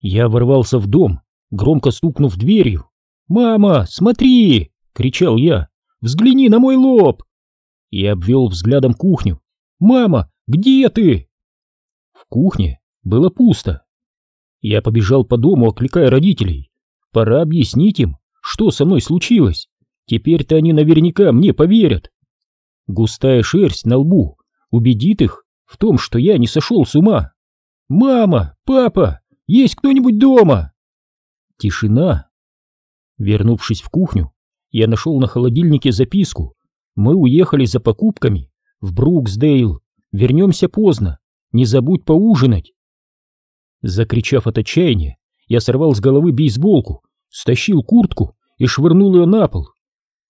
Я ворвался в дом, громко стукнув дверью. «Мама, смотри!» — кричал я. «Взгляни на мой лоб!» И обвел взглядом кухню. «Мама, где ты?» В кухне было пусто. Я побежал по дому, окликая родителей. Пора объяснить им, что со мной случилось. Теперь-то они наверняка мне поверят. Густая шерсть на лбу убедит их в том, что я не сошел с ума. «Мама! Папа! Есть кто-нибудь дома?» Тишина. Вернувшись в кухню, я нашел на холодильнике записку. Мы уехали за покупками в Бруксдейл. Вернемся поздно. Не забудь поужинать. Закричав от отчаяния, я сорвал с головы бейсболку, стащил куртку и швырнул ее на пол.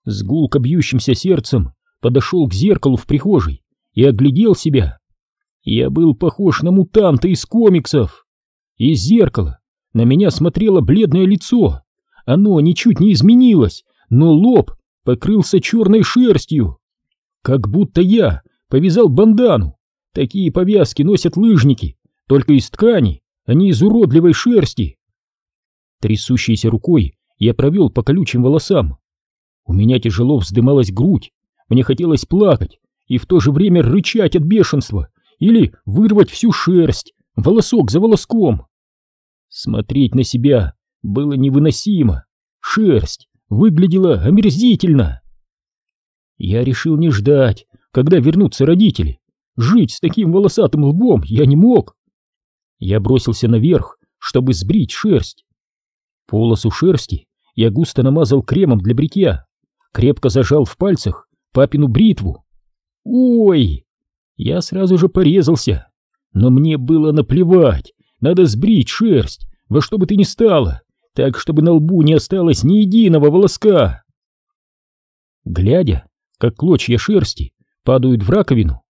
С гулко бьющимся сердцем подошел к зеркалу в прихожей и оглядел себя. Я был похож на мутанта из комиксов. Из зеркала на меня смотрело бледное лицо. Оно ничуть не изменилось, но лоб покрылся черной шерстью. Как будто я повязал бандану. Такие повязки носят лыжники, только из ткани, а не из уродливой шерсти. Трясущейся рукой я провел по колючим волосам. У меня тяжело вздымалась грудь, мне хотелось плакать и в то же время рычать от бешенства или вырвать всю шерсть, волосок за волоском. Смотреть на себя было невыносимо, шерсть выглядела омерзительно. Я решил не ждать, когда вернутся родители. Жить с таким волосатым лбом я не мог. Я бросился наверх, чтобы сбрить шерсть. Полосу шерсти я густо намазал кремом для бритья, крепко зажал в пальцах папину бритву. Ой! Я сразу же порезался, но мне было наплевать, надо сбрить шерсть, во что бы ты ни стало, так, чтобы на лбу не осталось ни единого волоска. Глядя, как клочья шерсти падают в раковину,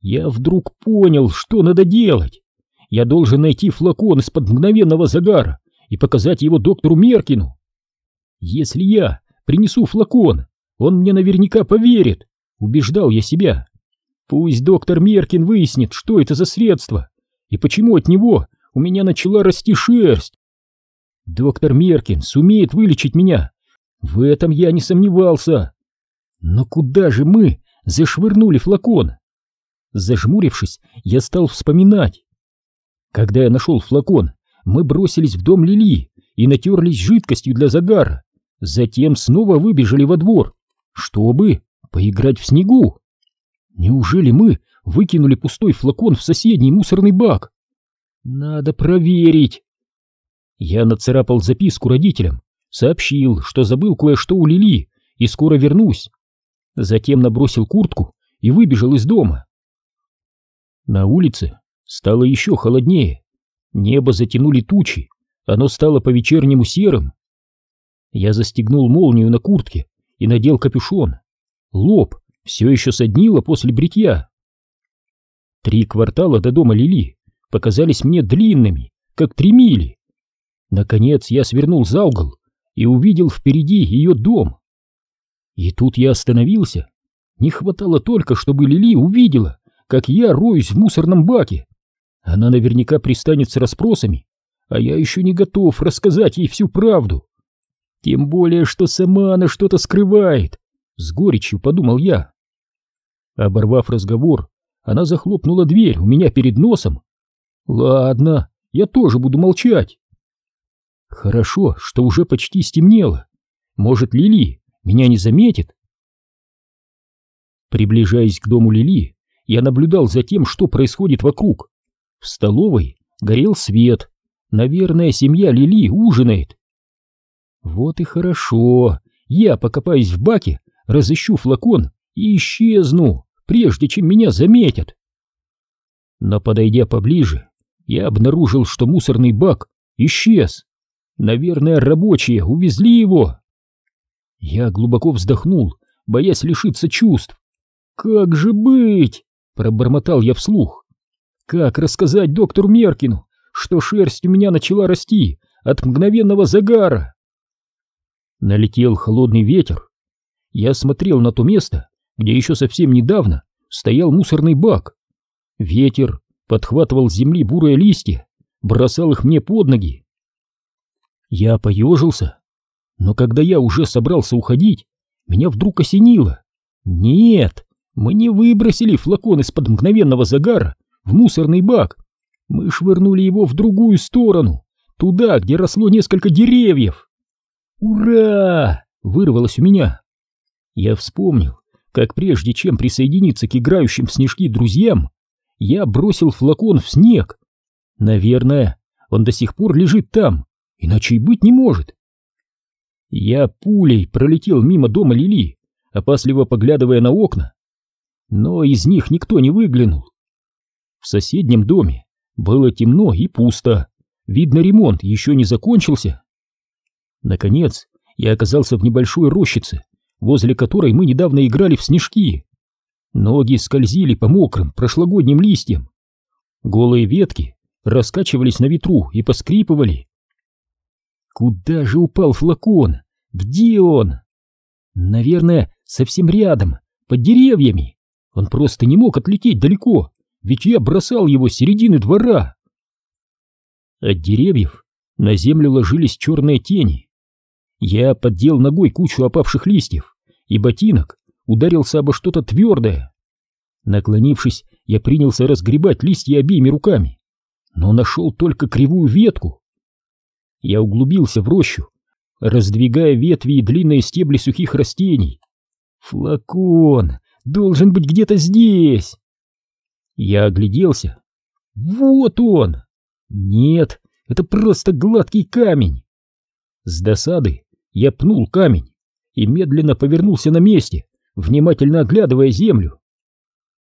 я вдруг понял, что надо делать. Я должен найти флакон из-под мгновенного загара и показать его доктору Меркину. Если я принесу флакон, он мне наверняка поверит, убеждал я себя. Пусть доктор Меркин выяснит, что это за средство и почему от него у меня начала расти шерсть. Доктор Меркин сумеет вылечить меня, в этом я не сомневался. Но куда же мы зашвырнули флакон? Зажмурившись, я стал вспоминать. Когда я нашел флакон, мы бросились в дом Лили и натерлись жидкостью для загара. Затем снова выбежали во двор, чтобы поиграть в снегу. Неужели мы выкинули пустой флакон в соседний мусорный бак? Надо проверить. Я нацарапал записку родителям, сообщил, что забыл кое-что у Лили и скоро вернусь. Затем набросил куртку и выбежал из дома. На улице стало еще холоднее. Небо затянули тучи, оно стало по-вечернему серым. Я застегнул молнию на куртке и надел капюшон. Лоб все еще соднило после бритья. Три квартала до дома Лили показались мне длинными, как три мили. Наконец я свернул за угол и увидел впереди ее дом. И тут я остановился. Не хватало только, чтобы Лили увидела, как я роюсь в мусорном баке. Она наверняка пристанет с расспросами, а я еще не готов рассказать ей всю правду. Тем более, что сама она что-то скрывает, — с горечью подумал я. Оборвав разговор, она захлопнула дверь у меня перед носом. Ладно, я тоже буду молчать. Хорошо, что уже почти стемнело. Может, Лили меня не заметит? Приближаясь к дому Лили, я наблюдал за тем, что происходит вокруг. В столовой горел свет. Наверное, семья Лили ужинает. Вот и хорошо. Я покопаюсь в баке, разыщу флакон и исчезну, прежде чем меня заметят. Но подойдя поближе, я обнаружил, что мусорный бак исчез. Наверное, рабочие увезли его. Я глубоко вздохнул, боясь лишиться чувств. «Как же быть?» — пробормотал я вслух. «Как рассказать доктору Меркину, что шерсть у меня начала расти от мгновенного загара?» Налетел холодный ветер. Я смотрел на то место, где еще совсем недавно стоял мусорный бак. Ветер подхватывал с земли бурые листья, бросал их мне под ноги. Я поежился, но когда я уже собрался уходить, меня вдруг осенило. Нет, мы не выбросили флакон из-под мгновенного загара в мусорный бак. Мы швырнули его в другую сторону, туда, где росло несколько деревьев. «Ура!» — вырвалось у меня. Я вспомнил, как прежде чем присоединиться к играющим в снежки друзьям, я бросил флакон в снег. Наверное, он до сих пор лежит там, иначе и быть не может. Я пулей пролетел мимо дома Лили, опасливо поглядывая на окна, но из них никто не выглянул. В соседнем доме было темно и пусто, видно, ремонт еще не закончился. Наконец, я оказался в небольшой рощице, возле которой мы недавно играли в снежки. Ноги скользили по мокрым прошлогодним листьям. Голые ветки раскачивались на ветру и поскрипывали. Куда же упал флакон? Где он? Наверное, совсем рядом, под деревьями. Он просто не мог отлететь далеко, ведь я бросал его с середины двора. От деревьев на землю ложились черные тени. Я поддел ногой кучу опавших листьев, и ботинок ударился обо что-то твердое. Наклонившись, я принялся разгребать листья обеими руками, но нашел только кривую ветку. Я углубился в рощу, раздвигая ветви и длинные стебли сухих растений. Флакон должен быть где-то здесь. Я огляделся. Вот он! Нет, это просто гладкий камень. С досады я пнул камень и медленно повернулся на месте, внимательно оглядывая землю.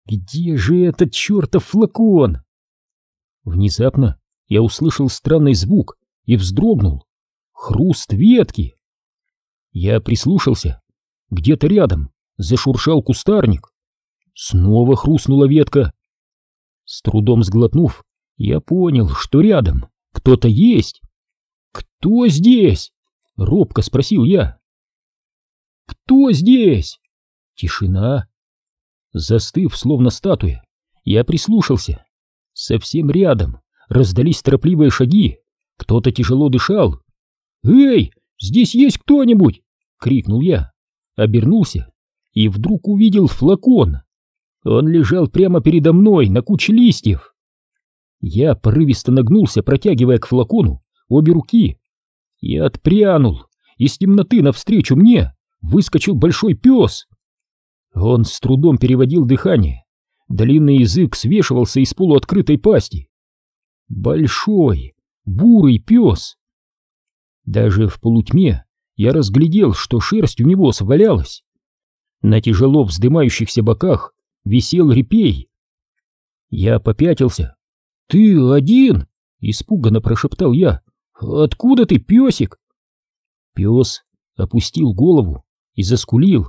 Где же этот чертов флакон? Внезапно я услышал странный звук и вздрогнул. Хруст ветки. Я прислушался. Где-то рядом зашуршал кустарник. Снова хрустнула ветка. С трудом сглотнув, я понял, что рядом кто-то есть. «Кто здесь?» — робко спросил я. «Кто здесь?» Тишина. Застыв, словно статуя, я прислушался. Совсем рядом раздались торопливые шаги. Кто-то тяжело дышал. «Эй, здесь есть кто-нибудь?» — крикнул я. Обернулся и вдруг увидел флакон. Он лежал прямо передо мной на куче листьев. Я порывисто нагнулся, протягивая к флакону обе руки. И отпрянул. Из темноты навстречу мне выскочил большой пес. Он с трудом переводил дыхание. Длинный язык свешивался из полуоткрытой пасти. Большой, бурый пес. Даже в полутьме я разглядел, что шерсть у него свалялась. На тяжело вздымающихся боках висел репей. Я попятился. «Ты один?» — испуганно прошептал я. «Откуда ты, песик?» Пес опустил голову и заскулил.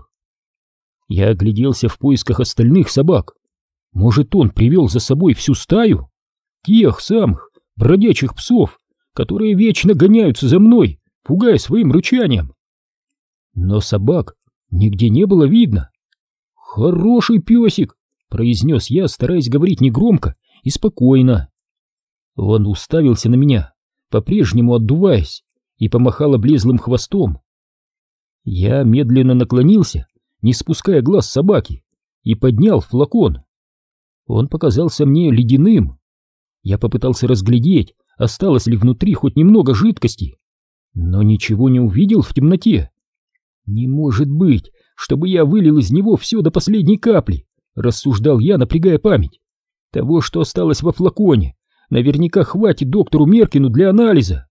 Я огляделся в поисках остальных собак. Может, он привел за собой всю стаю? Тех самых бродячих псов, которые вечно гоняются за мной, пугая своим рычанием. Но собак нигде не было видно. «Хороший песик!» — произнес я, стараясь говорить негромко и спокойно. Он уставился на меня, по-прежнему отдуваясь, и помахал облезлым хвостом. Я медленно наклонился, не спуская глаз собаки, и поднял флакон. Он показался мне ледяным. Я попытался разглядеть, осталось ли внутри хоть немного жидкости, но ничего не увидел в темноте. Не может быть, чтобы я вылил из него все до последней капли, рассуждал я, напрягая память. Того, что осталось во флаконе, наверняка хватит доктору Меркину для анализа.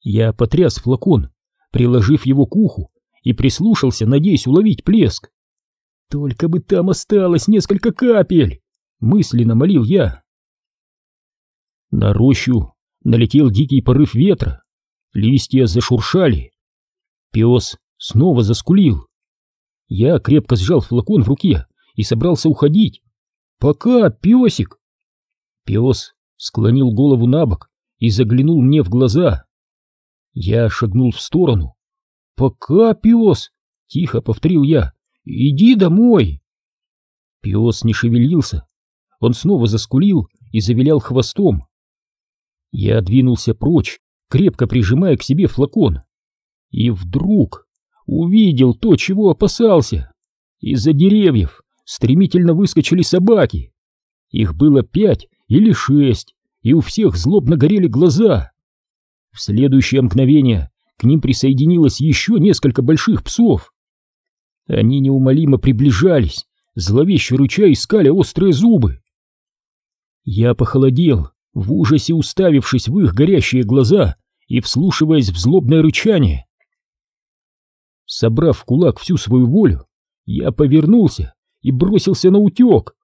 Я потряс флакон, приложив его к уху, и прислушался, надеясь уловить плеск. «Только бы там осталось несколько капель!» — мысленно молил я. На рощу налетел дикий порыв ветра, листья зашуршали. Пес снова заскулил. Я крепко сжал флакон в руке и собрался уходить. «Пока, песик!» Пес склонил голову на бок и заглянул мне в глаза. Я шагнул в сторону. «Пока, пес!» — тихо повторил я. «Иди домой!» Пес не шевелился. Он снова заскулил и завилял хвостом. Я двинулся прочь, крепко прижимая к себе флакон. И вдруг увидел то, чего опасался. Из-за деревьев стремительно выскочили собаки. Их было пять или шесть, и у всех злобно горели глаза. В следующее мгновение к ним присоединилось еще несколько больших псов. Они неумолимо приближались, зловеще рыча искали острые зубы. Я похолодел, в ужасе уставившись в их горящие глаза и вслушиваясь в злобное рычание. Собрав в кулак всю свою волю, я повернулся и бросился на утек.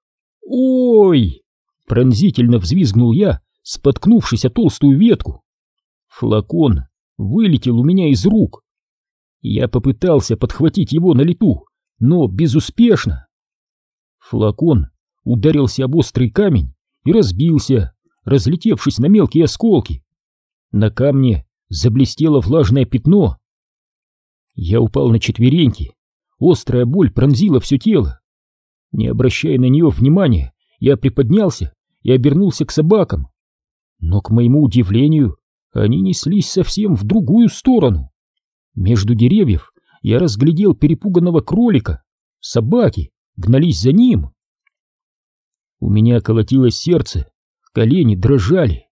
«Ой!» — пронзительно взвизгнул я, споткнувшись о толстую ветку. Флакон вылетел у меня из рук. Я попытался подхватить его на лету, но безуспешно. Флакон ударился об острый камень и разбился, разлетевшись на мелкие осколки. На камне заблестело влажное пятно. Я упал на четвереньки. Острая боль пронзила все тело. Не обращая на нее внимания, я приподнялся и обернулся к собакам. Но, к моему удивлению, они неслись совсем в другую сторону. Между деревьев я разглядел перепуганного кролика. Собаки гнались за ним. У меня колотилось сердце, колени дрожали.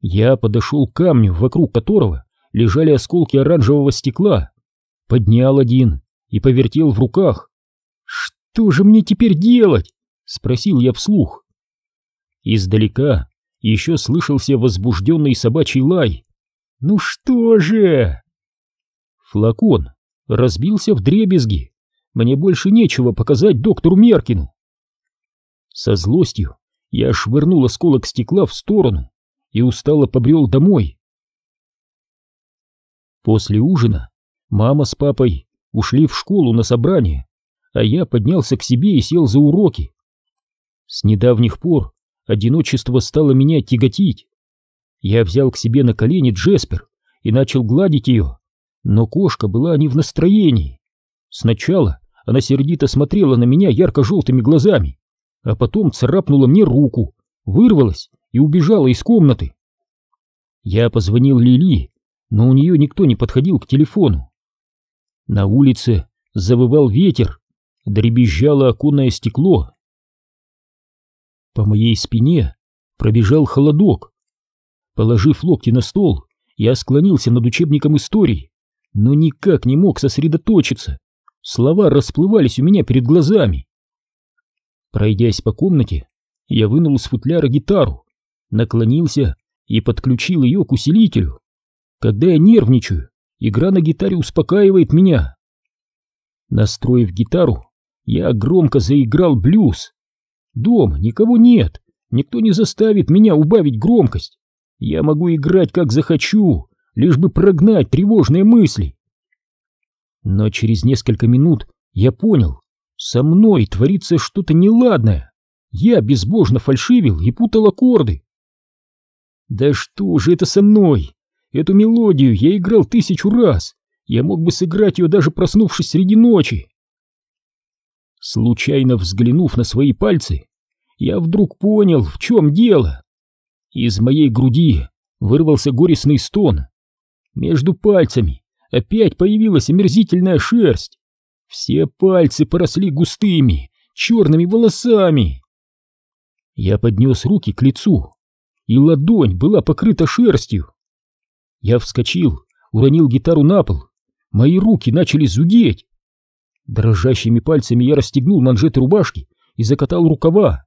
Я подошел к камню, вокруг которого лежали осколки оранжевого стекла, поднял один и повертел в руках. «Что же мне теперь делать?» — спросил я вслух. Издалека еще слышался возбужденный собачий лай. «Ну что же?» Флакон разбился в дребезги. Мне больше нечего показать доктору Меркину. Со злостью я швырнул осколок стекла в сторону и устало побрел домой. После ужина мама с папой ушли в школу на собрание, а я поднялся к себе и сел за уроки. С недавних пор одиночество стало меня тяготить. Я взял к себе на колени Джеспер и начал гладить ее, но кошка была не в настроении. Сначала она сердито смотрела на меня ярко-желтыми глазами, а потом царапнула мне руку, вырвалась и убежала из комнаты. Я позвонил Лили, но у нее никто не подходил к телефону. На улице завывал ветер, дребезжало оконное стекло. По моей спине пробежал холодок. Положив локти на стол, я склонился над учебником истории, но никак не мог сосредоточиться. Слова расплывались у меня перед глазами. Пройдясь по комнате, я вынул из футляра гитару, наклонился и подключил ее к усилителю. Когда я нервничаю, игра на гитаре успокаивает меня. Настроив гитару, я громко заиграл блюз. Дома никого нет, никто не заставит меня убавить громкость. Я могу играть как захочу, лишь бы прогнать тревожные мысли. Но через несколько минут я понял, со мной творится что-то неладное. Я безбожно фальшивил и путал аккорды. Да что же это со мной? Эту мелодию я играл тысячу раз. Я мог бы сыграть ее даже проснувшись среди ночи. Случайно взглянув на свои пальцы, я вдруг понял, в чем дело. Из моей груди вырвался горестный стон. Между пальцами опять появилась омерзительная шерсть. Все пальцы поросли густыми, черными волосами. Я поднес руки к лицу, и ладонь была покрыта шерстью. Я вскочил, уронил гитару на пол. Мои руки начали зудеть. Дрожащими пальцами я расстегнул манжеты рубашки и закатал рукава.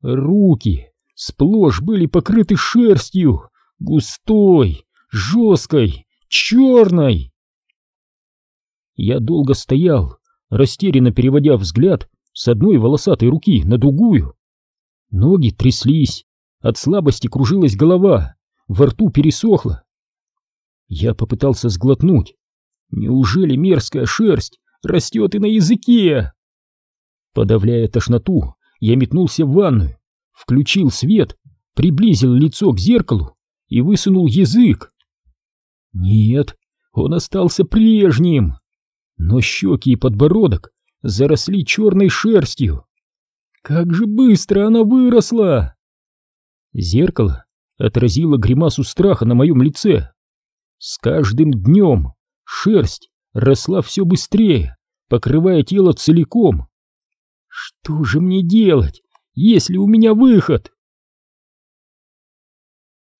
Руки сплошь были покрыты шерстью, густой, жесткой, черной. Я долго стоял, растерянно переводя взгляд с одной волосатой руки на другую. Ноги тряслись, от слабости кружилась голова, во рту пересохло. Я попытался сглотнуть. Неужели мерзкая шерсть растет и на языке. Подавляя тошноту, я метнулся в ванную, включил свет, приблизил лицо к зеркалу и высунул язык. Нет, он остался прежним, но щеки и подбородок заросли черной шерстью. Как же быстро она выросла! Зеркало отразила гримасу страха на моем лице. С каждым днем шерсть росла все быстрее, покрывая тело целиком. Что же мне делать, если у меня выход?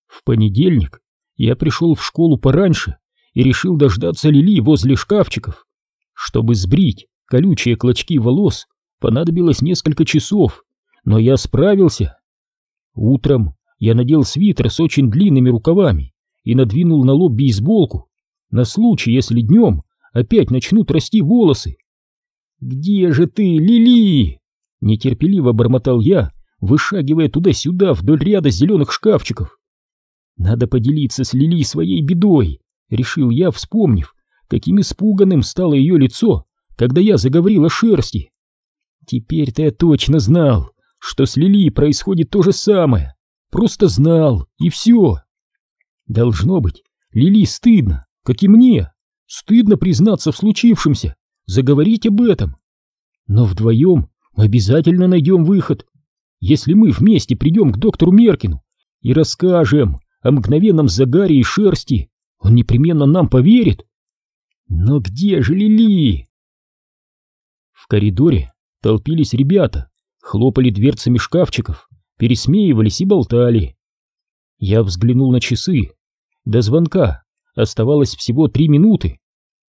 В понедельник я пришел в школу пораньше и решил дождаться Лили возле шкафчиков. Чтобы сбрить колючие клочки волос, понадобилось несколько часов, но я справился. Утром я надел свитер с очень длинными рукавами и надвинул на лоб бейсболку, на случай, если днем опять начнут расти волосы. «Где же ты, Лили?» — нетерпеливо бормотал я, вышагивая туда-сюда вдоль ряда зеленых шкафчиков. «Надо поделиться с Лили своей бедой», — решил я, вспомнив, каким испуганным стало ее лицо, когда я заговорил о шерсти. Теперь-то я точно знал, что с Лили происходит то же самое. Просто знал, и все. Должно быть, Лили стыдно, как и мне. Стыдно признаться в случившемся, заговорить об этом. Но вдвоем мы обязательно найдем выход. Если мы вместе придем к доктору Меркину и расскажем о мгновенном загаре и шерсти, он непременно нам поверит. Но где же Лили? В коридоре толпились ребята, хлопали дверцами шкафчиков, пересмеивались и болтали. Я взглянул на часы. До звонка оставалось всего три минуты.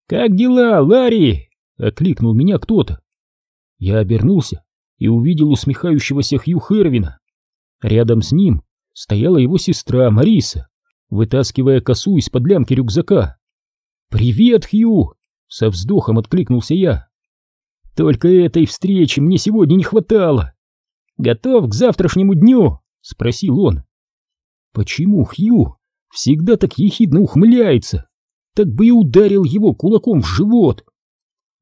«Как дела, Ларри?» — окликнул меня кто-то. Я обернулся и увидел усмехающегося Хью Хервина. Рядом с ним стояла его сестра Мариса, вытаскивая косу из-под лямки рюкзака. «Привет, Хью!» — со вздохом откликнулся я. «Только этой встречи мне сегодня не хватало!» «Готов к завтрашнему дню?» — спросил он. «Почему Хью всегда так ехидно ухмыляется? Так бы и ударил его кулаком в живот!»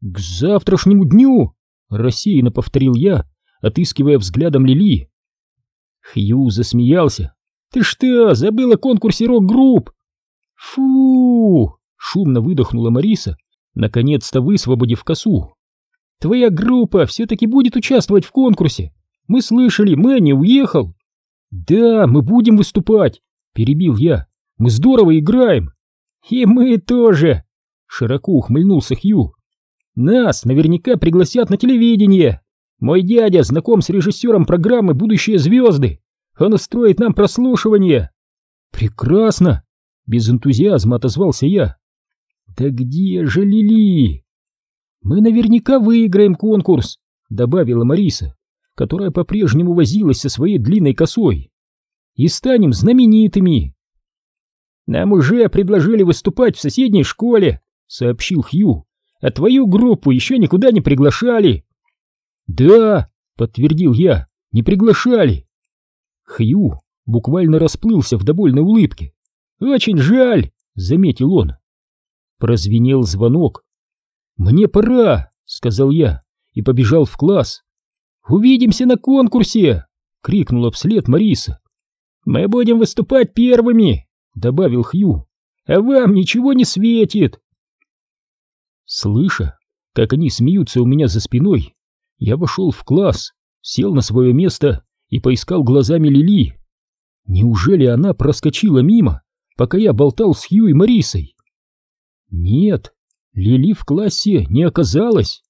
«К завтрашнему дню!» — рассеянно повторил я, отыскивая взглядом Лили. Хью засмеялся. «Ты что, забыла о конкурсе рок-групп?» «Фу!» — шумно выдохнула Мариса, наконец-то высвободив косу. «Твоя группа все-таки будет участвовать в конкурсе. Мы слышали, Мэнни уехал». «Да, мы будем выступать», — перебил я. «Мы здорово играем». «И мы тоже», — широко ухмыльнулся Хью. «Нас наверняка пригласят на телевидение. Мой дядя знаком с режиссером программы «Будущие звезды». Он устроит нам прослушивание. Прекрасно, без энтузиазма отозвался я. Да где же Лили? Мы наверняка выиграем конкурс, добавила Мариса, которая по-прежнему возилась со своей длинной косой. И станем знаменитыми. Нам уже предложили выступать в соседней школе, сообщил Хью. А твою группу еще никуда не приглашали. Да, подтвердил я, не приглашали. Хью буквально расплылся в довольной улыбке. «Очень жаль!» — заметил он. Прозвенел звонок. «Мне пора!» — сказал я и побежал в класс. «Увидимся на конкурсе!» — крикнула вслед Мариса. «Мы будем выступать первыми!» — добавил Хью. «А вам ничего не светит!» Слыша, как они смеются у меня за спиной, я вошел в класс, сел на свое место и поискал глазами Лили. Неужели она проскочила мимо, пока я болтал с Хью и Марисой? Нет, Лили в классе не оказалось.